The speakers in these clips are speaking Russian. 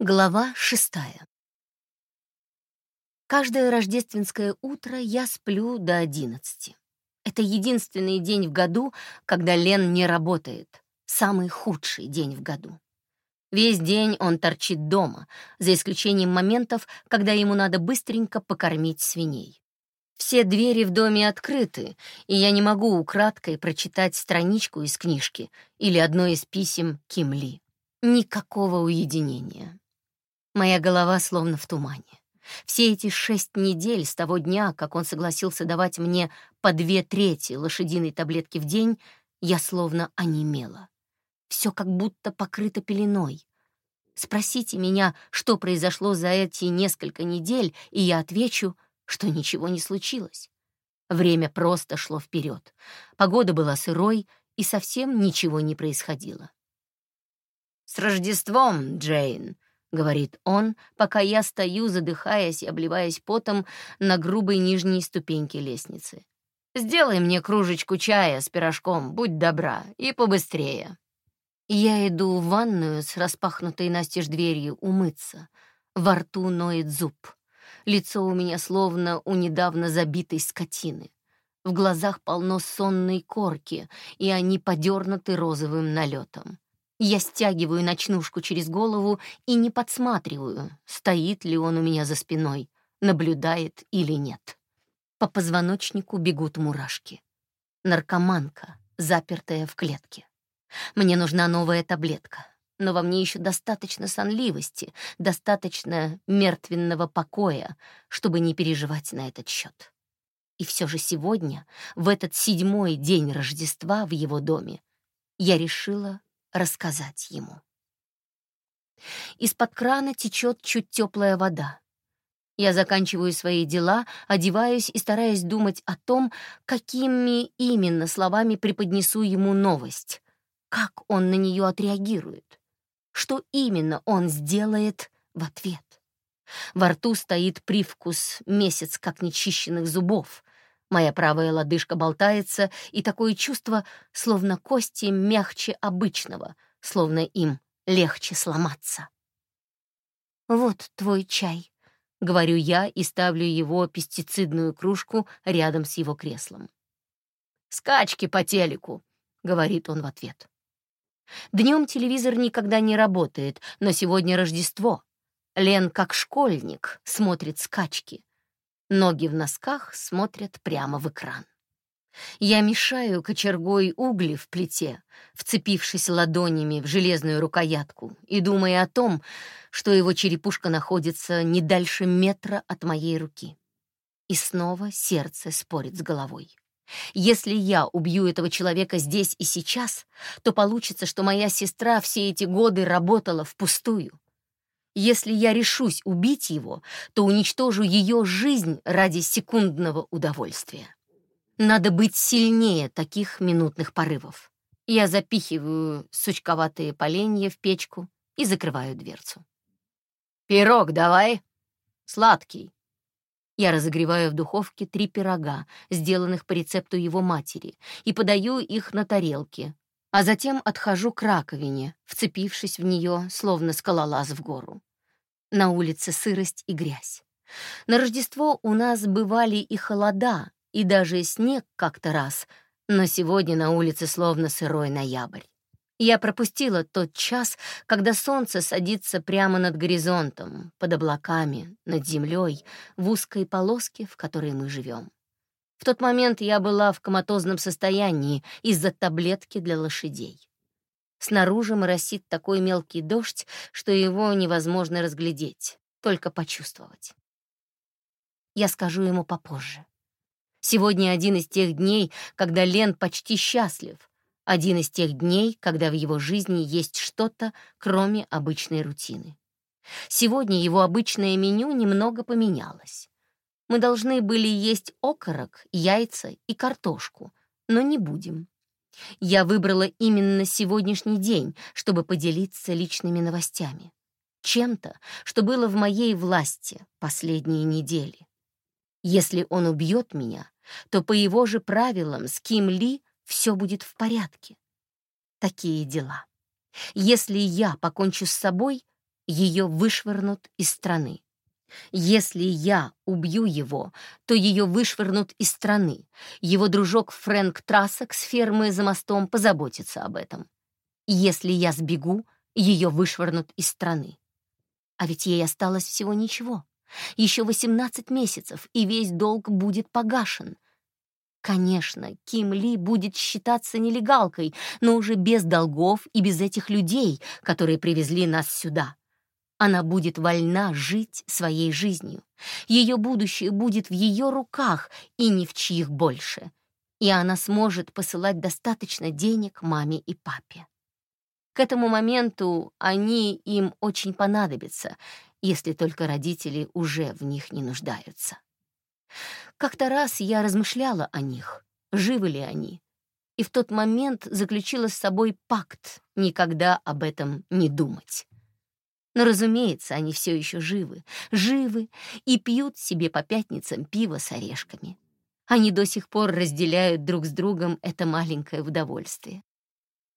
Глава шестая. Каждое рождественское утро я сплю до одиннадцати. Это единственный день в году, когда Лен не работает. Самый худший день в году. Весь день он торчит дома, за исключением моментов, когда ему надо быстренько покормить свиней. Все двери в доме открыты, и я не могу украдкой прочитать страничку из книжки или одно из писем Ким Ли. Никакого уединения. Моя голова словно в тумане. Все эти шесть недель с того дня, как он согласился давать мне по две трети лошадиной таблетки в день, я словно онемела. Все как будто покрыто пеленой. Спросите меня, что произошло за эти несколько недель, и я отвечу, что ничего не случилось. Время просто шло вперед. Погода была сырой, и совсем ничего не происходило. «С Рождеством, Джейн!» — говорит он, пока я стою, задыхаясь и обливаясь потом на грубой нижней ступеньке лестницы. «Сделай мне кружечку чая с пирожком, будь добра, и побыстрее». Я иду в ванную с распахнутой настежь дверью умыться. Во рту ноет зуб. Лицо у меня словно у недавно забитой скотины. В глазах полно сонной корки, и они подернуты розовым налетом. Я стягиваю ночнушку через голову и не подсматриваю, стоит ли он у меня за спиной, наблюдает или нет. По позвоночнику бегут мурашки. Наркоманка, запертая в клетке. Мне нужна новая таблетка, но во мне еще достаточно сонливости, достаточно мертвенного покоя, чтобы не переживать на этот счет. И все же сегодня, в этот седьмой день Рождества в его доме, я решила рассказать ему. Из-под крана течет чуть теплая вода. Я заканчиваю свои дела, одеваюсь и стараюсь думать о том, какими именно словами преподнесу ему новость, как он на нее отреагирует, что именно он сделает в ответ. Во рту стоит привкус месяц как нечищенных зубов, Моя правая лодыжка болтается, и такое чувство, словно кости мягче обычного, словно им легче сломаться. «Вот твой чай», — говорю я и ставлю его пестицидную кружку рядом с его креслом. «Скачки по телеку», — говорит он в ответ. Днем телевизор никогда не работает, но сегодня Рождество. Лен, как школьник, смотрит скачки. Ноги в носках смотрят прямо в экран. Я мешаю кочергой угли в плите, вцепившись ладонями в железную рукоятку и думая о том, что его черепушка находится не дальше метра от моей руки. И снова сердце спорит с головой. Если я убью этого человека здесь и сейчас, то получится, что моя сестра все эти годы работала впустую. Если я решусь убить его, то уничтожу ее жизнь ради секундного удовольствия. Надо быть сильнее таких минутных порывов. Я запихиваю сучковатые поленья в печку и закрываю дверцу. «Пирог давай! Сладкий!» Я разогреваю в духовке три пирога, сделанных по рецепту его матери, и подаю их на тарелке, а затем отхожу к раковине, вцепившись в нее, словно скалолаз в гору. На улице сырость и грязь. На Рождество у нас бывали и холода, и даже снег как-то раз, но сегодня на улице словно сырой ноябрь. Я пропустила тот час, когда солнце садится прямо над горизонтом, под облаками, над землей, в узкой полоске, в которой мы живем. В тот момент я была в коматозном состоянии из-за таблетки для лошадей. Снаружи моросит такой мелкий дождь, что его невозможно разглядеть, только почувствовать. Я скажу ему попозже. Сегодня один из тех дней, когда Лен почти счастлив, один из тех дней, когда в его жизни есть что-то, кроме обычной рутины. Сегодня его обычное меню немного поменялось. Мы должны были есть окорок, яйца и картошку, но не будем. Я выбрала именно сегодняшний день, чтобы поделиться личными новостями. Чем-то, что было в моей власти последние недели. Если он убьет меня, то по его же правилам с Ким Ли все будет в порядке. Такие дела. Если я покончу с собой, ее вышвырнут из страны. Если я убью его, то ее вышвырнут из страны. Его дружок Фрэнк Трассак с фермы за мостом позаботится об этом. Если я сбегу, ее вышвырнут из страны. А ведь ей осталось всего ничего. Еще 18 месяцев, и весь долг будет погашен. Конечно, Ким Ли будет считаться нелегалкой, но уже без долгов и без этих людей, которые привезли нас сюда. Она будет вольна жить своей жизнью. Ее будущее будет в ее руках и ни в чьих больше. И она сможет посылать достаточно денег маме и папе. К этому моменту они им очень понадобятся, если только родители уже в них не нуждаются. Как-то раз я размышляла о них, живы ли они, и в тот момент заключила с собой пакт никогда об этом не думать. Но, разумеется, они все еще живы, живы и пьют себе по пятницам пиво с орешками. Они до сих пор разделяют друг с другом это маленькое удовольствие.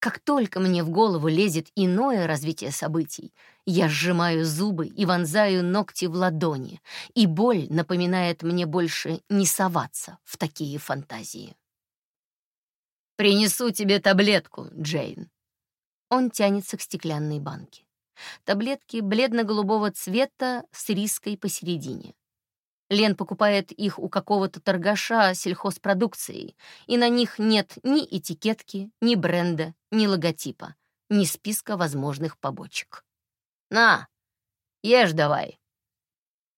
Как только мне в голову лезет иное развитие событий, я сжимаю зубы и вонзаю ногти в ладони, и боль напоминает мне больше не соваться в такие фантазии. «Принесу тебе таблетку, Джейн». Он тянется к стеклянной банке. Таблетки бледно-голубого цвета с риской посередине. Лен покупает их у какого-то торгаша сельхозпродукцией, и на них нет ни этикетки, ни бренда, ни логотипа, ни списка возможных побочек. «На, ешь давай!»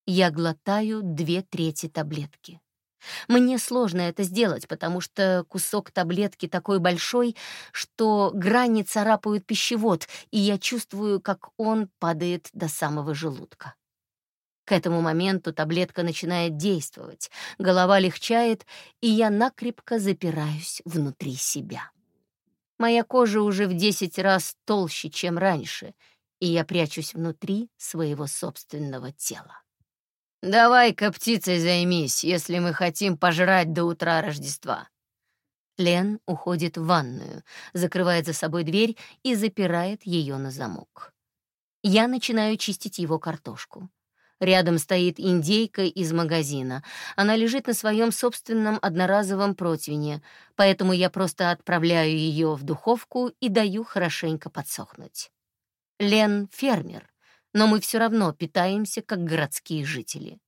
Я глотаю две трети таблетки. Мне сложно это сделать, потому что кусок таблетки такой большой, что грани царапают пищевод, и я чувствую, как он падает до самого желудка. К этому моменту таблетка начинает действовать, голова легчает, и я накрепко запираюсь внутри себя. Моя кожа уже в десять раз толще, чем раньше, и я прячусь внутри своего собственного тела. «Давай-ка птицей займись, если мы хотим пожрать до утра Рождества». Лен уходит в ванную, закрывает за собой дверь и запирает ее на замок. Я начинаю чистить его картошку. Рядом стоит индейка из магазина. Она лежит на своем собственном одноразовом противне, поэтому я просто отправляю ее в духовку и даю хорошенько подсохнуть. Лен — фермер, но мы все равно питаемся, как городские жители.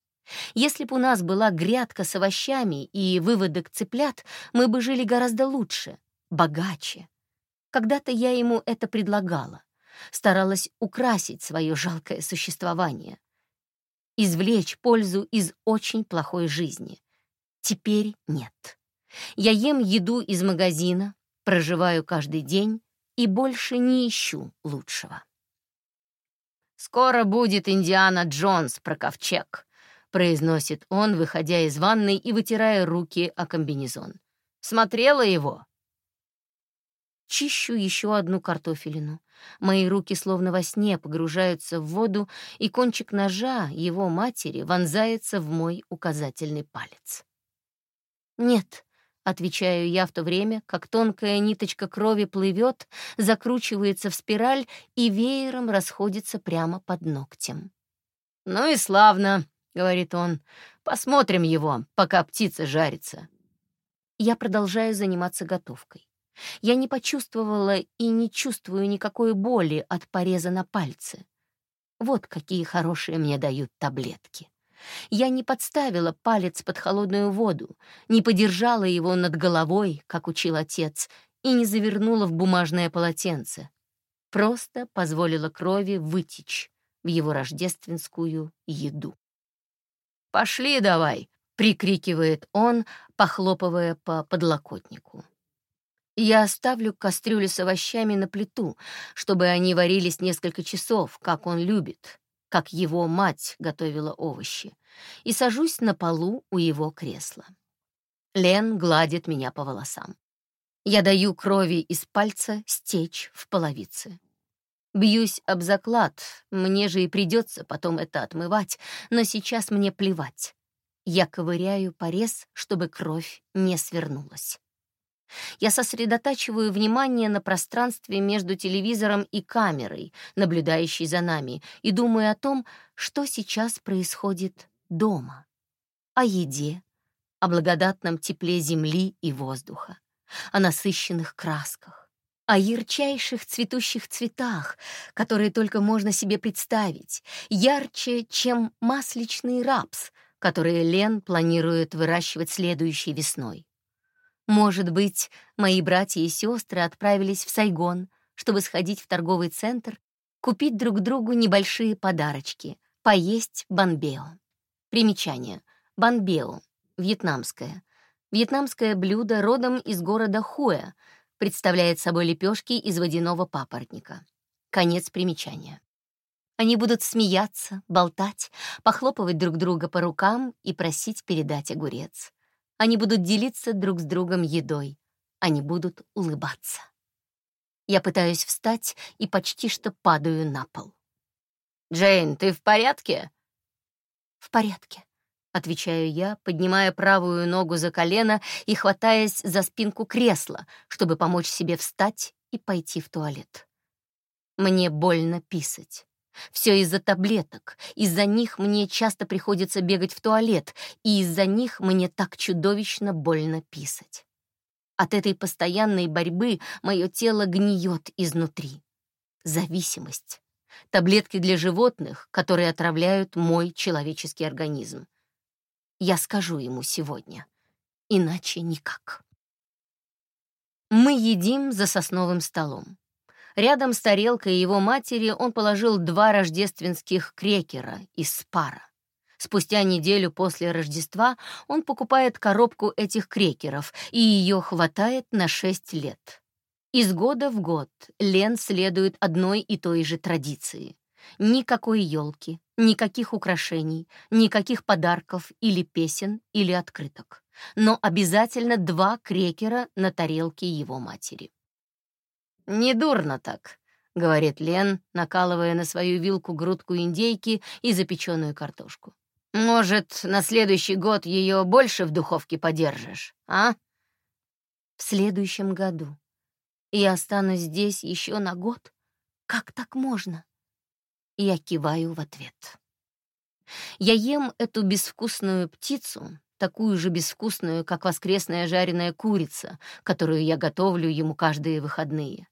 Если бы у нас была грядка с овощами и выводок цыплят, мы бы жили гораздо лучше, богаче. Когда-то я ему это предлагала, старалась украсить свое жалкое существование извлечь пользу из очень плохой жизни. Теперь нет. Я ем еду из магазина, проживаю каждый день и больше не ищу лучшего. «Скоро будет Индиана Джонс про ковчег», — произносит он, выходя из ванной и вытирая руки о комбинезон. «Смотрела его?» Чищу еще одну картофелину. Мои руки словно во сне погружаются в воду, и кончик ножа его матери вонзается в мой указательный палец. «Нет», — отвечаю я в то время, как тонкая ниточка крови плывет, закручивается в спираль и веером расходится прямо под ногтем. «Ну и славно», — говорит он, — «посмотрим его, пока птица жарится». Я продолжаю заниматься готовкой. Я не почувствовала и не чувствую никакой боли от пореза на пальце. Вот какие хорошие мне дают таблетки. Я не подставила палец под холодную воду, не подержала его над головой, как учил отец, и не завернула в бумажное полотенце. Просто позволила крови вытечь в его рождественскую еду. «Пошли давай!» — прикрикивает он, похлопывая по подлокотнику. Я ставлю кастрюлю с овощами на плиту, чтобы они варились несколько часов, как он любит, как его мать готовила овощи, и сажусь на полу у его кресла. Лен гладит меня по волосам. Я даю крови из пальца стечь в половице. Бьюсь об заклад, мне же и придется потом это отмывать, но сейчас мне плевать. Я ковыряю порез, чтобы кровь не свернулась. Я сосредотачиваю внимание на пространстве между телевизором и камерой, наблюдающей за нами, и думаю о том, что сейчас происходит дома. О еде, о благодатном тепле земли и воздуха, о насыщенных красках, о ярчайших цветущих цветах, которые только можно себе представить, ярче, чем масличный рапс, которые Лен планирует выращивать следующей весной. Может быть, мои братья и сестры отправились в Сайгон, чтобы сходить в торговый центр, купить друг другу небольшие подарочки, поесть банбео. Примечание. Банбео. Вьетнамское. Вьетнамское блюдо родом из города Хуэ, представляет собой лепешки из водяного папоротника. Конец примечания. Они будут смеяться, болтать, похлопывать друг друга по рукам и просить передать огурец. Они будут делиться друг с другом едой. Они будут улыбаться. Я пытаюсь встать и почти что падаю на пол. «Джейн, ты в порядке?» «В порядке», — отвечаю я, поднимая правую ногу за колено и хватаясь за спинку кресла, чтобы помочь себе встать и пойти в туалет. Мне больно писать. Все из-за таблеток. Из-за них мне часто приходится бегать в туалет, и из-за них мне так чудовищно больно писать. От этой постоянной борьбы мое тело гниет изнутри. Зависимость. Таблетки для животных, которые отравляют мой человеческий организм. Я скажу ему сегодня. Иначе никак. Мы едим за сосновым столом. Рядом с тарелкой его матери он положил два рождественских крекера из спара. Спустя неделю после Рождества он покупает коробку этих крекеров, и ее хватает на шесть лет. Из года в год Лен следует одной и той же традиции. Никакой елки, никаких украшений, никаких подарков или песен, или открыток. Но обязательно два крекера на тарелке его матери. «Недурно так», — говорит Лен, накалывая на свою вилку грудку индейки и запеченную картошку. «Может, на следующий год ее больше в духовке подержишь, а?» «В следующем году. Я останусь здесь еще на год? Как так можно?» Я киваю в ответ. Я ем эту безвкусную птицу, такую же безвкусную, как воскресная жареная курица, которую я готовлю ему каждые выходные.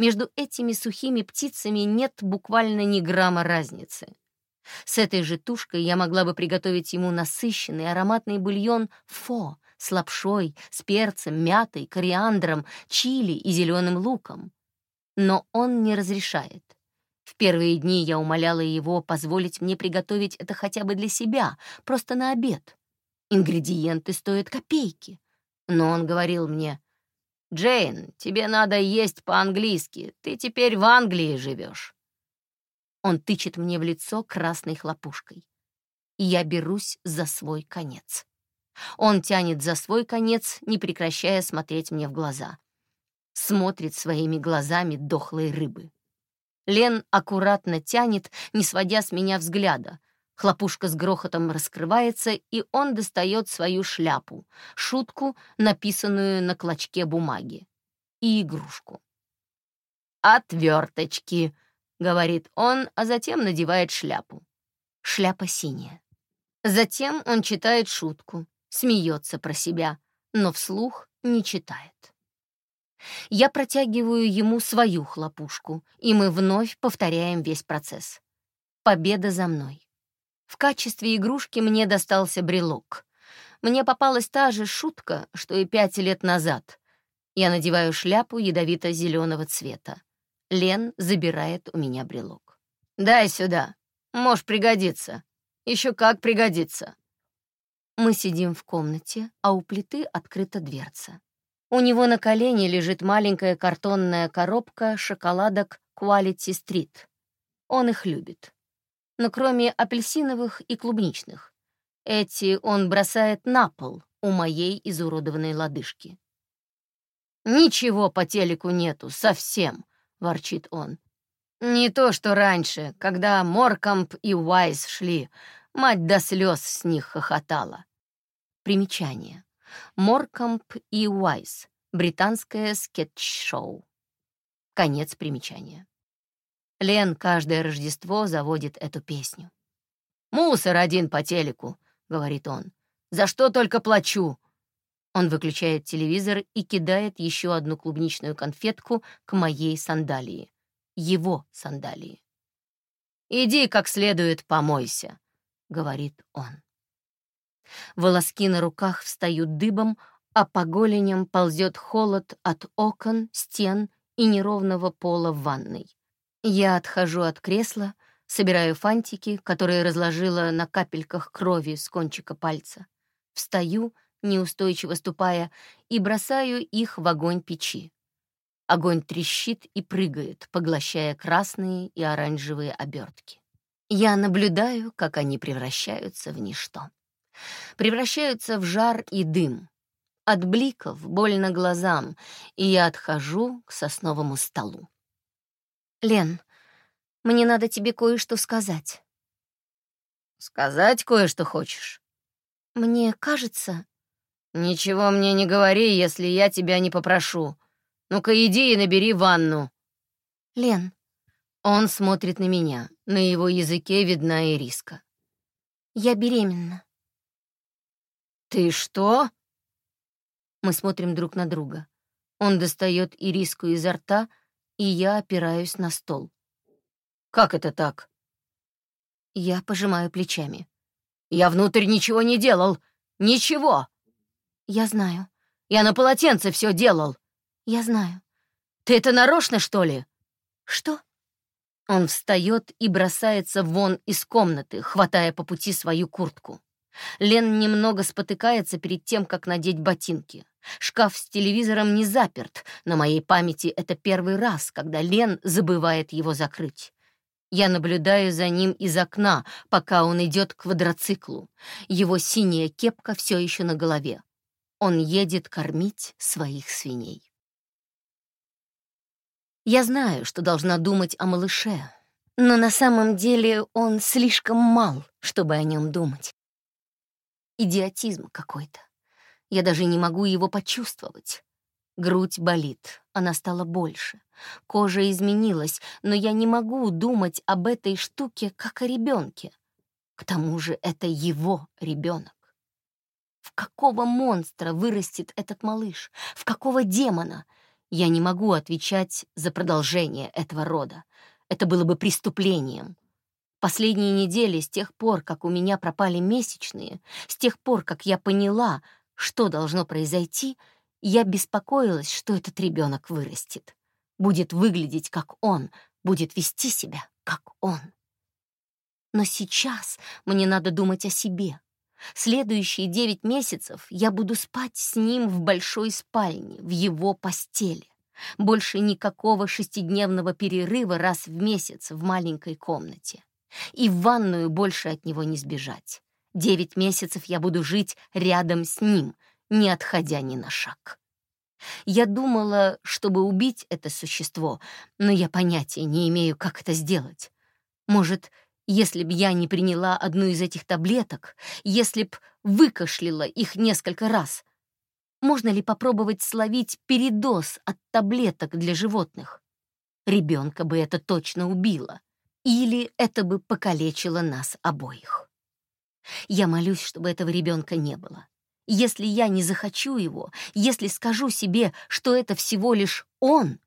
Между этими сухими птицами нет буквально ни грамма разницы. С этой же тушкой я могла бы приготовить ему насыщенный ароматный бульон фо с лапшой, с перцем, мятой, кориандром, чили и зеленым луком. Но он не разрешает. В первые дни я умоляла его позволить мне приготовить это хотя бы для себя, просто на обед. Ингредиенты стоят копейки. Но он говорил мне, «Джейн, тебе надо есть по-английски. Ты теперь в Англии живешь». Он тычет мне в лицо красной хлопушкой. И я берусь за свой конец. Он тянет за свой конец, не прекращая смотреть мне в глаза. Смотрит своими глазами дохлой рыбы. Лен аккуратно тянет, не сводя с меня взгляда, Хлопушка с грохотом раскрывается, и он достает свою шляпу, шутку, написанную на клочке бумаги, и игрушку. «Отверточки», — говорит он, а затем надевает шляпу. Шляпа синяя. Затем он читает шутку, смеется про себя, но вслух не читает. Я протягиваю ему свою хлопушку, и мы вновь повторяем весь процесс. Победа за мной. В качестве игрушки мне достался брелок. Мне попалась та же шутка, что и пять лет назад. Я надеваю шляпу ядовито-зеленого цвета. Лен забирает у меня брелок. «Дай сюда. Может пригодиться. Еще как пригодится». Мы сидим в комнате, а у плиты открыта дверца. У него на колене лежит маленькая картонная коробка шоколадок Quality Street. Он их любит но кроме апельсиновых и клубничных. Эти он бросает на пол у моей изуродованной лодыжки. «Ничего по телеку нету, совсем», — ворчит он. «Не то, что раньше, когда Моркам и Уайз шли, мать до слез с них хохотала». Примечание. Моркам и Уайз Британское скетч-шоу. Конец примечания. Лен каждое Рождество заводит эту песню. «Мусор один по телеку», — говорит он. «За что только плачу?» Он выключает телевизор и кидает еще одну клубничную конфетку к моей сандалии. Его сандалии. «Иди как следует помойся», — говорит он. Волоски на руках встают дыбом, а по голеням ползет холод от окон, стен и неровного пола в ванной. Я отхожу от кресла, собираю фантики, которые разложила на капельках крови с кончика пальца. Встаю, неустойчиво ступая, и бросаю их в огонь печи. Огонь трещит и прыгает, поглощая красные и оранжевые обертки. Я наблюдаю, как они превращаются в ничто. Превращаются в жар и дым. От бликов больно глазам, и я отхожу к сосновому столу. «Лен, мне надо тебе кое-что сказать». «Сказать кое-что хочешь?» «Мне кажется...» «Ничего мне не говори, если я тебя не попрошу. Ну-ка иди и набери ванну». «Лен». Он смотрит на меня. На его языке видна ириска. «Я беременна». «Ты что?» Мы смотрим друг на друга. Он достает ириску изо рта, и я опираюсь на стол. «Как это так?» Я пожимаю плечами. «Я внутрь ничего не делал! Ничего!» «Я знаю». «Я на полотенце все делал!» «Я знаю». «Ты это нарочно, что ли?» «Что?» Он встает и бросается вон из комнаты, хватая по пути свою куртку. Лен немного спотыкается перед тем, как надеть ботинки. Шкаф с телевизором не заперт. На моей памяти это первый раз, когда Лен забывает его закрыть. Я наблюдаю за ним из окна, пока он идет к квадроциклу. Его синяя кепка все еще на голове. Он едет кормить своих свиней. Я знаю, что должна думать о малыше, но на самом деле он слишком мал, чтобы о нем думать. Идиотизм какой-то. Я даже не могу его почувствовать. Грудь болит, она стала больше. Кожа изменилась, но я не могу думать об этой штуке как о ребенке. К тому же это его ребенок. В какого монстра вырастет этот малыш? В какого демона? Я не могу отвечать за продолжение этого рода. Это было бы преступлением. Последние недели, с тех пор, как у меня пропали месячные, с тех пор, как я поняла, что должно произойти, я беспокоилась, что этот ребенок вырастет, будет выглядеть как он, будет вести себя как он. Но сейчас мне надо думать о себе. Следующие девять месяцев я буду спать с ним в большой спальне, в его постели. Больше никакого шестидневного перерыва раз в месяц в маленькой комнате. И в ванную больше от него не сбежать. Девять месяцев я буду жить рядом с ним, не отходя ни на шаг. Я думала, чтобы убить это существо, но я понятия не имею, как это сделать. Может, если б я не приняла одну из этих таблеток, если б выкашляла их несколько раз, можно ли попробовать словить передоз от таблеток для животных? Ребенка бы это точно убило. Или это бы покалечило нас обоих. Я молюсь, чтобы этого ребенка не было. Если я не захочу его, если скажу себе, что это всего лишь он,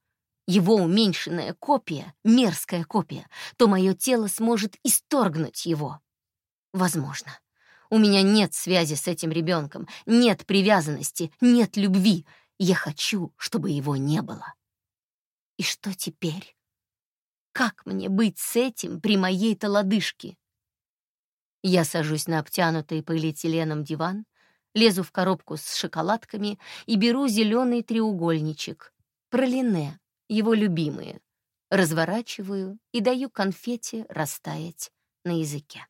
его уменьшенная копия, мерзкая копия, то мое тело сможет исторгнуть его. Возможно. У меня нет связи с этим ребенком, нет привязанности, нет любви. Я хочу, чтобы его не было. И что теперь? Как мне быть с этим при моей-то лодыжке? Я сажусь на обтянутый полиэтиленом диван, лезу в коробку с шоколадками и беру зеленый треугольничек, пролине, его любимые, разворачиваю и даю конфете растаять на языке.